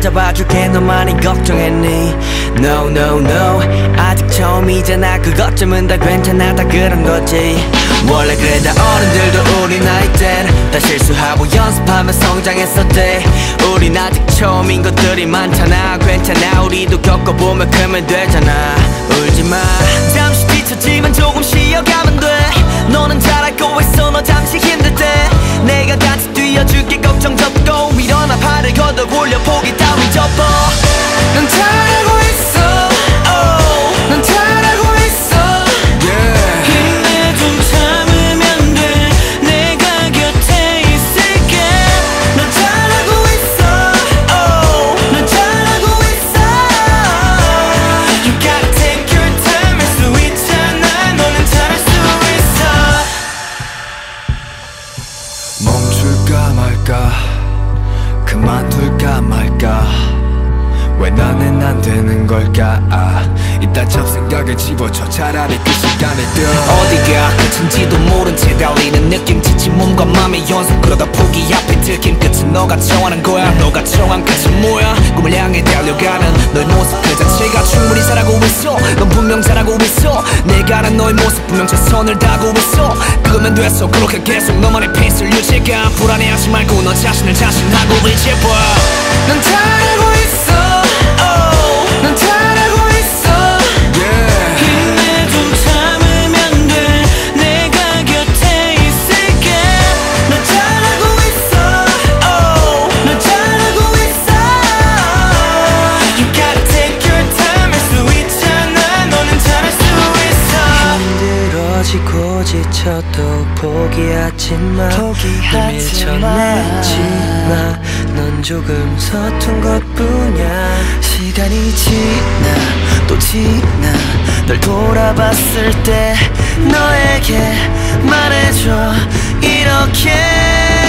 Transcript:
잡아줄게. 너 많이 걱정했니? No no no. 아직 처음이잖아 그것쯤은 다 괜찮아. 다 그런 거지. 원래 그래 다 어른들도 우리 나이 땐다 실수하고 연습하며 성장했었대. 우린 아직 처음인 것들이 많잖아. 괜찮아. 우리도 겪어보면 크면 되잖아. 울지마 그만둘까 말까? 왜 나는 안 되는 걸까? 아, 이딴 잡생각에 집어쳐 차라리 그 시간에 뛰어 끝인지도 모른 채 달리는 느낌 지친 몸과 맘의 연속 그러다 포기 앞에 들킨 끝은 너가 정하는 거야. 너가 정한 끝은 뭐야? 꿈을 향해 달려가는 너의 모습 그 자체가 충분히 잘하고 있어. 넌 분명 잘하고 있어. 내가 아는 너의 모습 분명 최선을 다하고 있어. 그거면 됐어. 그렇게 계속 너만의 페이스를 유지가. 불안해하지 말고 너 자신을 자신하고 의지해봐. 넌잘 힘들어지고 지쳐도 포기하지 마 포기하지 마. 넌 조금 서툰 것뿐이야 시간이 지나 또 지나 널 돌아봤을 때 너에게 말해줘 이렇게.